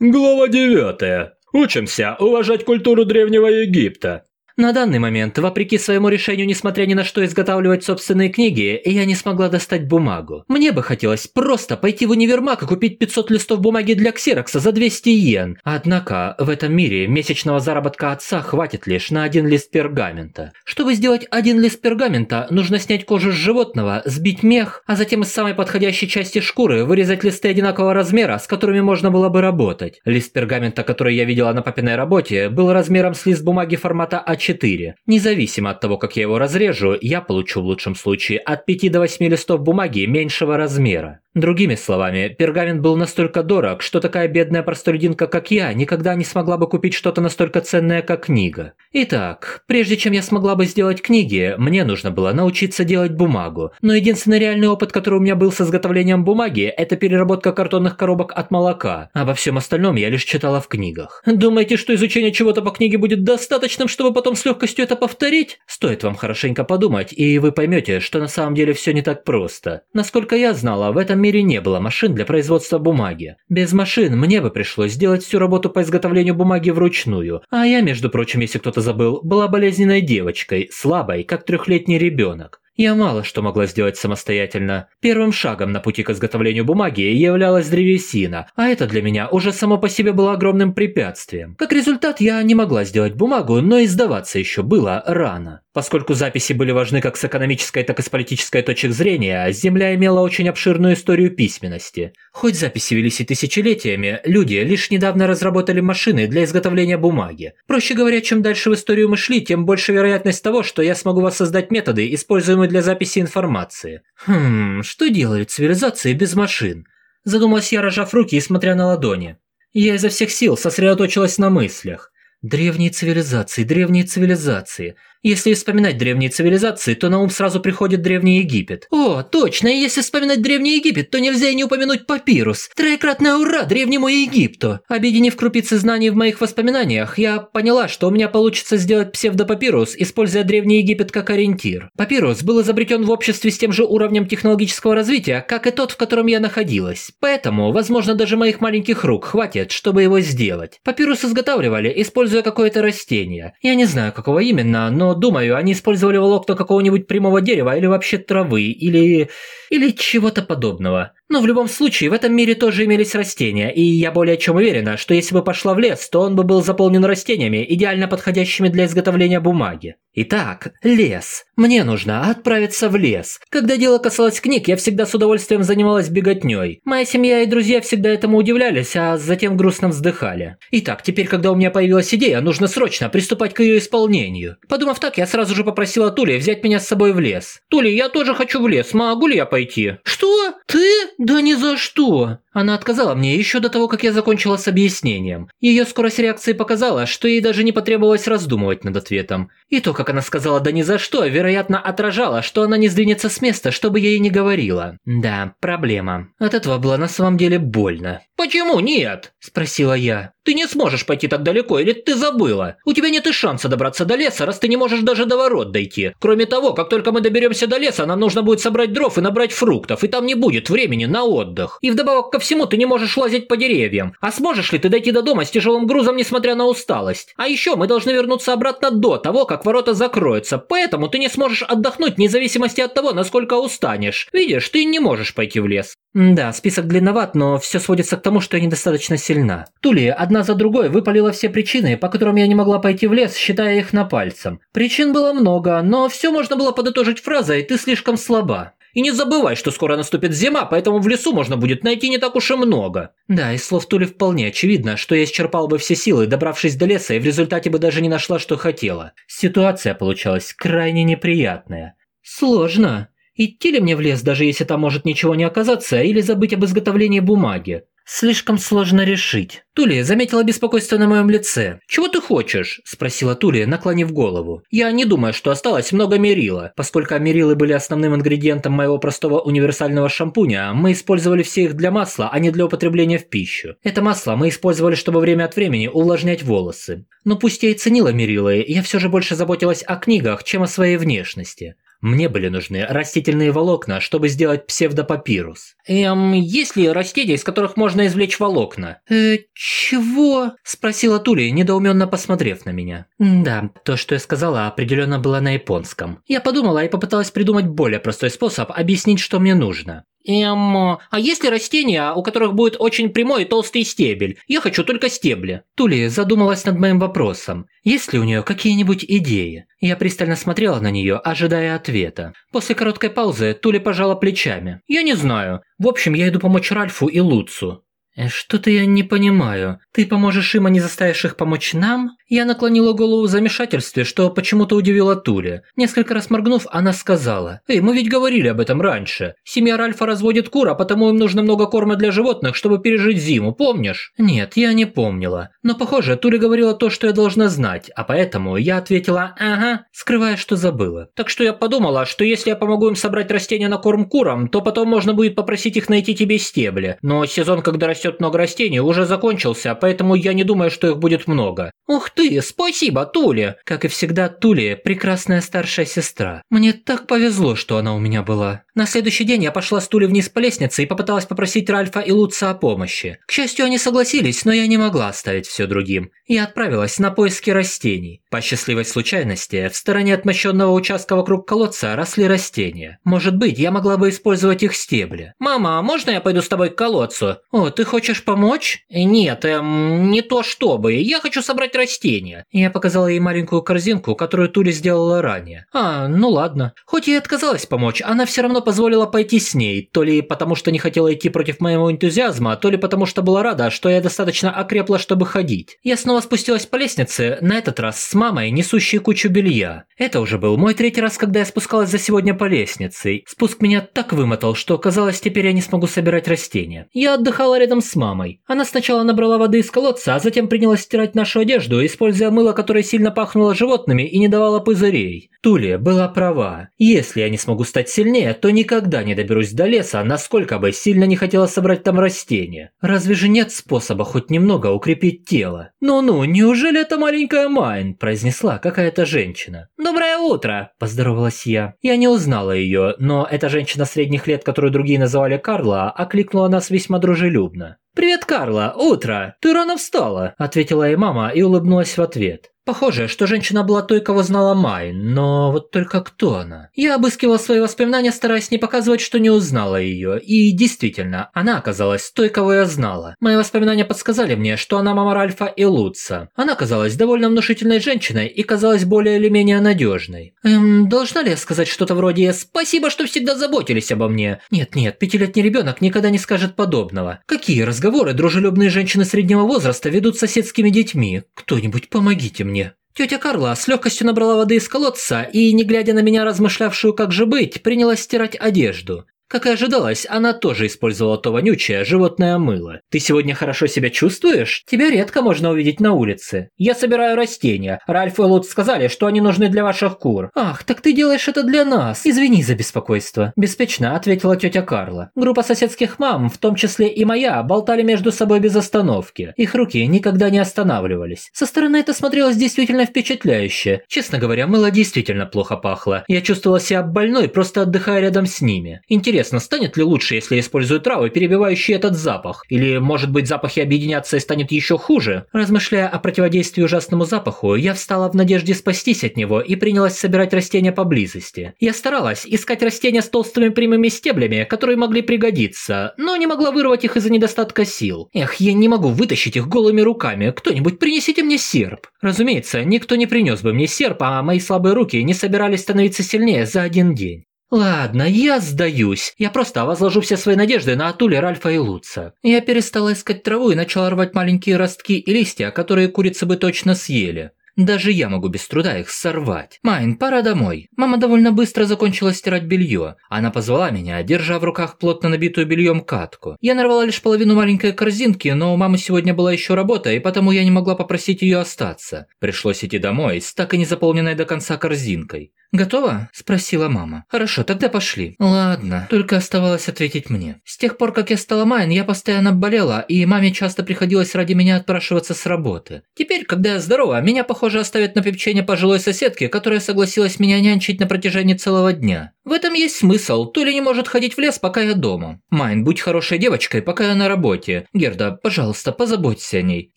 Глава 9. Учимся уважать культуру Древнего Египта. На данный момент, вопреки своему решению, несмотря ни на что изготавливать собственные книги, я не смогла достать бумагу. Мне бы хотелось просто пойти в универмаг и купить 500 листов бумаги для ксерокса за 200 йен. Однако, в этом мире месячного заработка отца хватит лишь на один лист пергамента. Чтобы сделать один лист пергамента, нужно снять кожу с животного, сбить мех, а затем из самой подходящей части шкуры вырезать листы одинакового размера, с которыми можно было бы работать. Лист пергамента, который я видела на папиной работе, был размером с лист бумаги формата А4, 4. Независимо от того, как я его разрежу, я получу в лучшем случае от 5 до 8 листов бумаги меньшего размера. Другими словами, пергамент был настолько дорог, что такая бедная простолюдинка, как я, никогда не смогла бы купить что-то настолько ценное, как книга. Итак, прежде чем я смогла бы сделать книги, мне нужно было научиться делать бумагу. Но единственный реальный опыт, который у меня был с изготовлением бумаги, это переработка картонных коробок от молока. Обо всем остальном я лишь читала в книгах. Думаете, что изучение чего-то по книге будет достаточным, чтобы потом с легкостью это повторить? Стоит вам хорошенько подумать, и вы поймете, что на самом деле все не так просто. Насколько я знала, в этом мире не было машин для производства бумаги. Без машин мне бы пришлось сделать всю работу по изготовлению бумаги вручную, а я, между прочим, если кто-то забыл, была болезненной девочкой, слабой, как трехлетний ребенок. Я мало что могла сделать самостоятельно. Первым шагом на пути к изготовлению бумаги являлась древесина, а это для меня уже само по себе было огромным препятствием. Как результат, я не могла сделать бумагу, но и сдаваться еще было рано. Поскольку записи были важны как с экономической, так и с политической точек зрения, Земля имела очень обширную историю письменности. Хоть записи велись и тысячелетиями, люди лишь недавно разработали машины для изготовления бумаги. Проще говоря, чем дальше в историю мы шли, тем больше вероятность того, что я смогу воссоздать методы, используемые для записи информации. Хм, что делают цивилизации без машин? Задумалась я, рожав руки и смотря на ладони. Я изо всех сил сосредоточилась на мыслях. Древние цивилизации, древние цивилизации. Если вспоминать древние цивилизации, то на ум сразу приходит Древний Египет. О, точно, и если вспоминать Древний Египет, то нельзя и не упомянуть папирус. Троекратное ура Древнему Египту! Объединив крупицы знаний в моих воспоминаниях, я поняла, что у меня получится сделать псевдопапирус, используя Древний Египет как ориентир. Папирус был изобретен в обществе с тем же уровнем технологического развития, как и тот, в котором я находилась. Поэтому, возможно, даже моих маленьких рук хватит, чтобы его сделать. Папирус изготавливали, используя какое-то растение. Я не знаю, какого именно, но думаю, они использовали волокна какого-нибудь прямого дерева или вообще травы, или... или чего-то подобного. Но в любом случае, в этом мире тоже имелись растения, и я более чем уверена, что если бы пошла в лес, то он бы был заполнен растениями, идеально подходящими для изготовления бумаги. Итак, лес. Мне нужно отправиться в лес. Когда дело касалось книг, я всегда с удовольствием занималась беготней. Моя семья и друзья всегда этому удивлялись, а затем грустно вздыхали. Итак, теперь, когда у меня появилась идея, нужно срочно приступать к ее исполнению. Подумав так, я сразу же попросила Тули взять меня с собой в лес. Тули, я тоже хочу в лес, могу ли я пойти? Что? Ты? Да ни за что. Она отказала мне еще до того, как я закончила с объяснением. Ее скорость реакции показала, что ей даже не потребовалось раздумывать над ответом. И то, как она сказала «да ни за что», вероятно, отражало, что она не сдвинется с места, чтобы я ей не говорила. Да, проблема. От этого было на самом деле больно. «Почему нет?» – спросила я. «Ты не сможешь пойти так далеко, или ты забыла? У тебя нет и шанса добраться до леса, раз ты не можешь даже до ворот дойти. Кроме того, как только мы доберемся до леса, нам нужно будет собрать дров и набрать фруктов, и там не будет времени на отдых. И вдобавок ко всему, ты не можешь лазить по деревьям. А сможешь ли ты дойти до дома с тяжелым грузом, несмотря на усталость? А еще мы должны вернуться обратно до того, как ворота закроются, поэтому ты не сможешь отдохнуть вне зависимости от того, насколько устанешь. Видишь, ты не можешь пойти в лес. Да, список длинноват, но все сводится к тому, что я недостаточно сильна. Тули одна за другой выпалила все причины, по которым я не могла пойти в лес, считая их на пальцем. Причин было много, но все можно было подытожить фразой «ты слишком слаба». И не забывай, что скоро наступит зима, поэтому в лесу можно будет найти не так уж и много. Да, из слов Тули вполне очевидно, что я исчерпал бы все силы, добравшись до леса, и в результате бы даже не нашла, что хотела. Ситуация получалась крайне неприятная. Сложно. Идти ли мне в лес, даже если там может ничего не оказаться, или забыть об изготовлении бумаги? Слишком сложно решить. Тулия заметила беспокойство на моем лице. «Чего ты хочешь?» – спросила Тулия, наклонив голову. «Я не думаю, что осталось много мерила. Поскольку мерилы были основным ингредиентом моего простого универсального шампуня, мы использовали все их для масла, а не для употребления в пищу. Это масло мы использовали, чтобы время от времени увлажнять волосы. Но пусть я и ценила мерилы, я все же больше заботилась о книгах, чем о своей внешности. Мне были нужны растительные волокна, чтобы сделать псевдопапирус. Эм, есть ли растения, из которых можно извлечь волокна? Э, чего? Спросила Тули, недоуменно посмотрев на меня. Да, то, что я сказала, определенно было на японском. Я подумала и попыталась придумать более простой способ объяснить, что мне нужно. Эм, а есть ли растения, у которых будет очень прямой и толстый стебель? Я хочу только стебли. Тули задумалась над моим вопросом. Есть ли у нее какие-нибудь идеи? Я пристально смотрела на нее, ожидая ответа. После короткой паузы Тули пожала плечами. Я не знаю. В общем, я иду помочь Ральфу и Луцу. Э, «Что-то я не понимаю. Ты поможешь им, а не заставишь их помочь нам?» Я наклонила голову в замешательстве, что почему-то удивило Тули. Несколько раз моргнув, она сказала. «Эй, мы ведь говорили об этом раньше. Семья Ральфа разводит кур, а потому им нужно много корма для животных, чтобы пережить зиму, помнишь?» Нет, я не помнила. Но, похоже, Тули говорила то, что я должна знать, а поэтому я ответила «ага», скрывая, что забыла. «Так что я подумала, что если я помогу им собрать растения на корм курам, то потом можно будет попросить их найти тебе стебли. Но сезон, когда растет много растений, уже закончился, поэтому я не думаю, что их будет много. Ух ты, спасибо, Тули! Как и всегда, Тули – прекрасная старшая сестра. Мне так повезло, что она у меня была. На следующий день я пошла с Тули вниз по лестнице и попыталась попросить Ральфа и Луца о помощи. К счастью, они согласились, но я не могла оставить все другим. Я отправилась на поиски растений. По счастливой случайности, в стороне отмощенного участка вокруг колодца росли растения. Может быть, я могла бы использовать их стебли. «Мама, можно я пойду с тобой к колодцу?» «О, ты хочешь помочь?» «Нет, эм, не то чтобы. Я хочу собрать растения». Я показала ей маленькую корзинку, которую Тули сделала ранее. «А, ну ладно». Хоть и отказалась помочь, она все равно позволила пойти с ней, то ли потому что не хотела идти против моего энтузиазма, то ли потому что была рада, что я достаточно окрепла, чтобы ходить. Я снова спустилась по лестнице, на этот раз с мамой, несущей кучу белья. Это уже был мой третий раз, когда я спускалась за сегодня по лестнице. Спуск меня так вымотал, что казалось, теперь я не смогу собирать растения. Я отдыхала рядом с мамой. Она сначала набрала воды из колодца, а затем принялась стирать нашу одежду, используя мыло, которое сильно пахнуло животными и не давало пузырей. Тулия была права. Если я не смогу стать сильнее, то никогда не доберусь до леса, насколько бы сильно не хотела собрать там растения. Разве же нет способа хоть немного укрепить тело? Ну-ну, неужели это маленькая Майн, произнесла какая-то женщина. «Доброе утро!» – поздоровалась я. Я не узнала ее, но эта женщина средних лет, которую другие называли Карла, окликнула нас весьма дружелюбно. «Привет, Карла! Утро! Ты рано встала!» – ответила ей мама и улыбнулась в ответ. Похоже, что женщина была той, кого знала Майн, но вот только кто она? Я обыскивал свои воспоминания, стараясь не показывать, что не узнала ее, и действительно, она оказалась той, кого я знала. Мои воспоминания подсказали мне, что она мама Ральфа и Луца. Она казалась довольно внушительной женщиной и казалась более или менее надежной. Эм, должна ли я сказать что-то вроде «Спасибо, что всегда заботились обо мне»? Нет-нет, пятилетний ребенок никогда не скажет подобного. Какие разговоры дружелюбные женщины среднего возраста ведут с соседскими детьми? Кто-нибудь помогите мне. Тетя Карла с легкостью набрала воды из колодца и, не глядя на меня, размышлявшую, как же быть, принялась стирать одежду. Как и ожидалось, она тоже использовала то вонючее животное мыло. Ты сегодня хорошо себя чувствуешь? Тебя редко можно увидеть на улице. Я собираю растения. Ральф и Лут сказали, что они нужны для ваших кур. Ах, так ты делаешь это для нас. Извини за беспокойство. Беспечно ответила тетя Карла. Группа соседских мам, в том числе и моя, болтали между собой без остановки. Их руки никогда не останавливались. Со стороны это смотрелось действительно впечатляюще. Честно говоря, мыло действительно плохо пахло. Я чувствовала себя больной, просто отдыхая рядом с ними. Интересно, Интересно, станет ли лучше, если я использую травы, перебивающие этот запах? Или, может быть, запахи объединятся и станет еще хуже? Размышляя о противодействии ужасному запаху, я встала в надежде спастись от него и принялась собирать растения поблизости. Я старалась искать растения с толстыми прямыми стеблями, которые могли пригодиться, но не могла вырвать их из-за недостатка сил. Эх, я не могу вытащить их голыми руками. Кто-нибудь принесите мне серп. Разумеется, никто не принес бы мне серп, а мои слабые руки не собирались становиться сильнее за один день. Ладно, я сдаюсь. Я просто возложу все свои надежды на Атули, Ральфа и Луца. Я перестала искать траву и начала рвать маленькие ростки и листья, которые курицы бы точно съели. Даже я могу без труда их сорвать. Майн, пора домой. Мама довольно быстро закончила стирать белье. Она позвала меня, держа в руках плотно набитую бельем кадку. Я нарвала лишь половину маленькой корзинки, но у мамы сегодня была еще работа, и потому я не могла попросить ее остаться. Пришлось идти домой с так и не заполненной до конца корзинкой. «Готово?» – спросила мама. «Хорошо, тогда пошли». «Ладно». Только оставалось ответить мне. С тех пор, как я стала Майн, я постоянно болела, и маме часто приходилось ради меня отпрашиваться с работы. Теперь, когда я здорова, меня, похоже, оставят на попечение пожилой соседки, которая согласилась меня нянчить на протяжении целого дня. В этом есть смысл. Тули не может ходить в лес, пока я дома. Майн, будь хорошей девочкой, пока я на работе. Герда, пожалуйста, позаботься о ней», –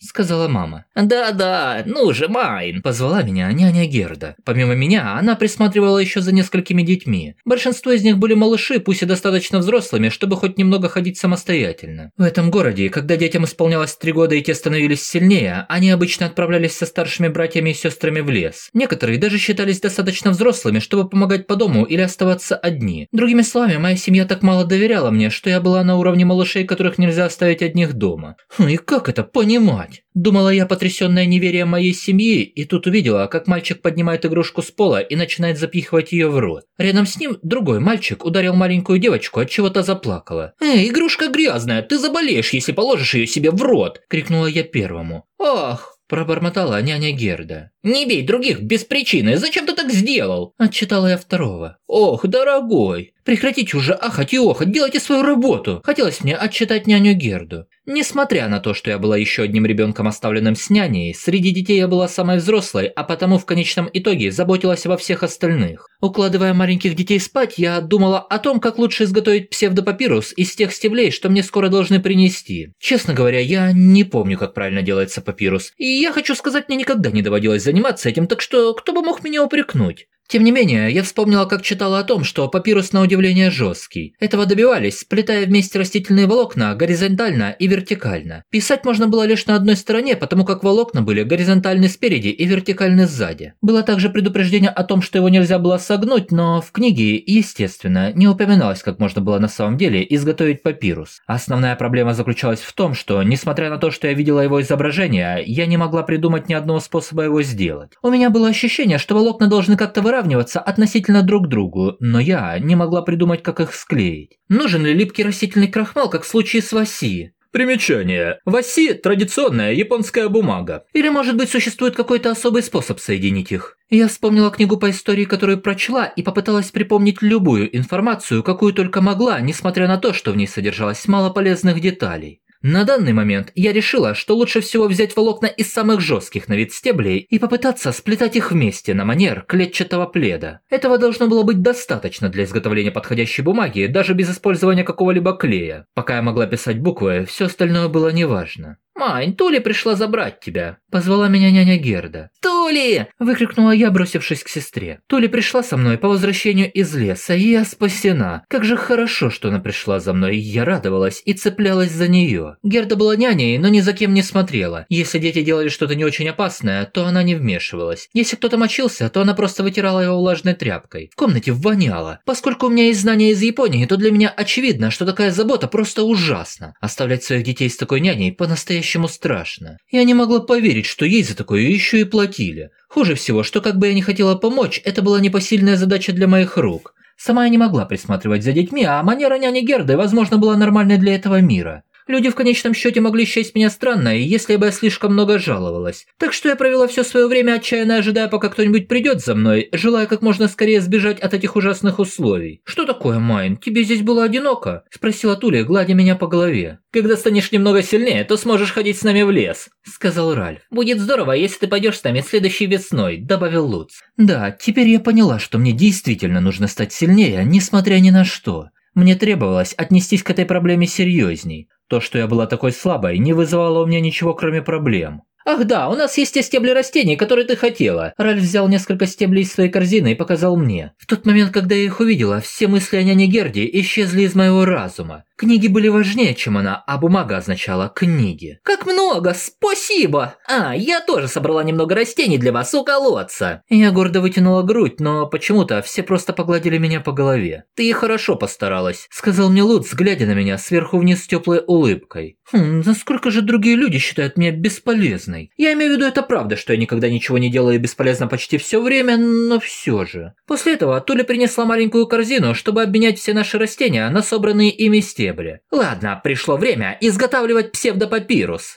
сказала мама. «Да-да, ну же, Майн!» – позвала меня няня Герда. Помимо меня, она присматривала еще за несколькими детьми. Большинство из них были малыши, пусть и достаточно взрослыми, чтобы хоть немного ходить самостоятельно. В этом городе, когда детям исполнялось три года и те становились сильнее, они обычно отправлялись со старшими братьями и сестрами в лес. Некоторые даже считались достаточно взрослыми, чтобы помогать по дому или оставаться одни. Другими словами, моя семья так мало доверяла мне, что я была на уровне малышей, которых нельзя оставить одних дома. Хм, и как это понимать? Думала я, потрясённая неверием моей семьи, и тут увидела, как мальчик поднимает игрушку с пола и начинает запихивать её в рот. Рядом с ним другой мальчик ударил маленькую девочку, от чего-то заплакала. «Эй, игрушка грязная, ты заболеешь, если положишь её себе в рот!» – крикнула я первому. «Ах, Пробормотала няня Герда. «Не бей других без причины, зачем ты так сделал?» Отчитала я второго. «Ох, дорогой!» «Прекратите уже ахать и охать, делайте свою работу!» Хотелось мне отчитать няню Герду. Несмотря на то, что я была еще одним ребенком, оставленным с няней, среди детей я была самой взрослой, а потому в конечном итоге заботилась обо всех остальных. Укладывая маленьких детей спать, я думала о том, как лучше изготовить псевдопапирус из тех стеблей, что мне скоро должны принести. Честно говоря, я не помню, как правильно делается папирус. И я хочу сказать, мне никогда не доводилось заниматься этим, так что кто бы мог меня упрекнуть? Тем не менее, я вспомнила, как читала о том, что папирус на удивление жесткий. Этого добивались, сплетая вместе растительные волокна горизонтально и вертикально. Писать можно было лишь на одной стороне, потому как волокна были горизонтальны спереди и вертикальны сзади. Было также предупреждение о том, что его нельзя было согнуть, но в книге, естественно, не упоминалось, как можно было на самом деле изготовить папирус. Основная проблема заключалась в том, что, несмотря на то, что я видела его изображение, я не могла придумать ни одного способа его сделать. У меня было ощущение, что волокна должны как-то выравниваться выравниваться относительно друг к другу, но я не могла придумать, как их склеить. Нужен ли липкий растительный крахмал, как в случае с васи? Примечание. Васи – традиционная японская бумага. Или, может быть, существует какой-то особый способ соединить их? Я вспомнила книгу по истории, которую прочла, и попыталась припомнить любую информацию, какую только могла, несмотря на то, что в ней содержалось мало полезных деталей. На данный момент я решила, что лучше всего взять волокна из самых жестких на вид стеблей и попытаться сплетать их вместе на манер клетчатого пледа. Этого должно было быть достаточно для изготовления подходящей бумаги, даже без использования какого-либо клея. Пока я могла писать буквы, все остальное было неважно. «Мань, Тули пришла забрать тебя», – позвала меня няня Герда. «Тули!» – выкрикнула я, бросившись к сестре. Тули пришла со мной по возвращению из леса, и я спасена. Как же хорошо, что она пришла за мной, я радовалась и цеплялась за нее. Герда была няней, но ни за кем не смотрела. Если дети делали что-то не очень опасное, то она не вмешивалась. Если кто-то мочился, то она просто вытирала его влажной тряпкой. В комнате воняло. Поскольку у меня есть знания из Японии, то для меня очевидно, что такая забота просто ужасна. Оставлять своих детей с такой няней по-настоящему страшно. Я не могла поверить, что ей за такое еще и платили. Хуже всего, что как бы я не хотела помочь, это была непосильная задача для моих рук. Сама я не могла присматривать за детьми, а манера няни Герды, возможно, была нормальной для этого мира. Люди в конечном счете могли счесть меня странной, если бы я слишком много жаловалась. Так что я провела все свое время отчаянно ожидая, пока кто-нибудь придет за мной, желая как можно скорее сбежать от этих ужасных условий. «Что такое, Майн? Тебе здесь было одиноко?» – спросила Туля, гладя меня по голове. «Когда станешь немного сильнее, то сможешь ходить с нами в лес», – сказал Ральф. «Будет здорово, если ты пойдешь с нами следующей весной», – добавил Луц. «Да, теперь я поняла, что мне действительно нужно стать сильнее, несмотря ни на что». Мне требовалось отнестись к этой проблеме серьезней. То, что я была такой слабой, не вызывало у меня ничего, кроме проблем. «Ах да, у нас есть те стебли растений, которые ты хотела». Ральф взял несколько стеблей из своей корзины и показал мне. В тот момент, когда я их увидела, все мысли о няне Герде исчезли из моего разума. Книги были важнее, чем она, а бумага означала «книги». «Как много! Спасибо! А, я тоже собрала немного растений для вас у колодца!» Я гордо вытянула грудь, но почему-то все просто погладили меня по голове. «Ты хорошо постаралась», — сказал мне Лутц, глядя на меня сверху вниз с теплой улыбкой. «Хм, насколько же другие люди считают меня бесполезной? Я имею в виду, это правда, что я никогда ничего не делаю бесполезно почти все время, но все же». После этого Туля принесла маленькую корзину, чтобы обменять все наши растения на собранные ими стебли. Ладно, пришло время изготавливать псевдопапирус.